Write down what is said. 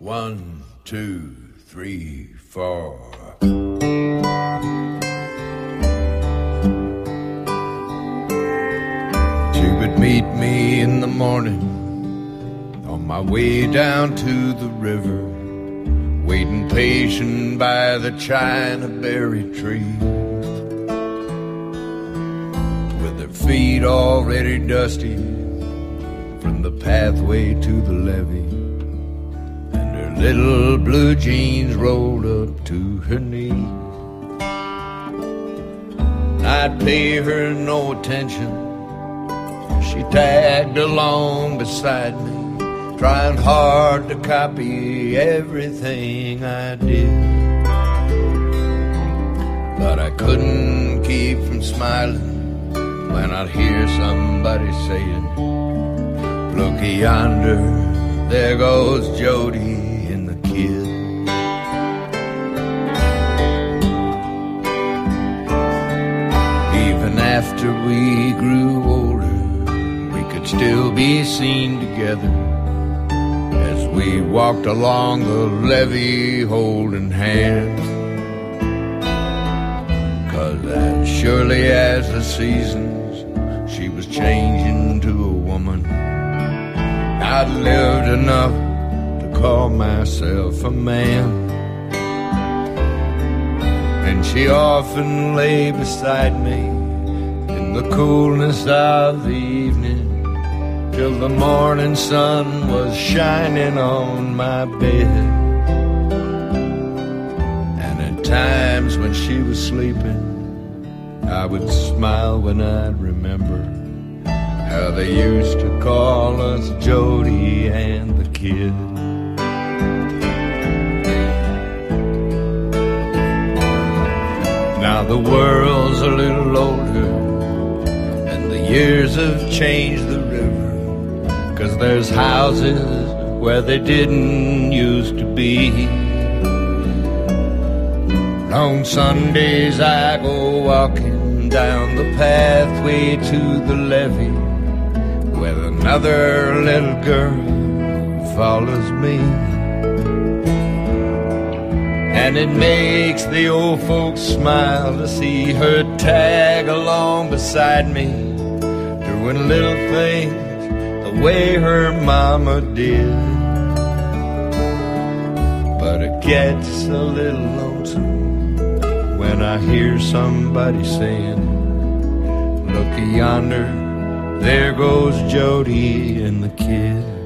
One, two, three, four. Would meet me in the morning on my way down to the river, waiting patient by the China berry tree. With her feet already dusty from the pathway to the levee, little blue jeans rolled up to her knee. I'd pay her no attention. She tagged along beside me, trying hard to copy everything I did. But I couldn't keep from smiling when I'd hear somebody saying, Look yonder, there goes Jody after we grew older, we could still be seen together as we walked along the levee holding hands. Cause as surely as the seasons, she was changing to a woman. I'd lived enough to call myself a man. And she often lay beside me the coolness of the evening till the morning sun was shining on my bed. And at times when she was sleeping, I would smile when I'd remember how they used to call us Jody and the kid. Now the world's a little older, years have changed the river. Cause there's houses where they didn't used to be. On Sundays I go walking down the pathway to the levee with another little girl who follows me. And it makes the old folks smile to see her tag along beside me, doing little things the way her mama did. But it gets a little lonesome when I hear somebody saying, Look yonder, there goes Jody and the kid.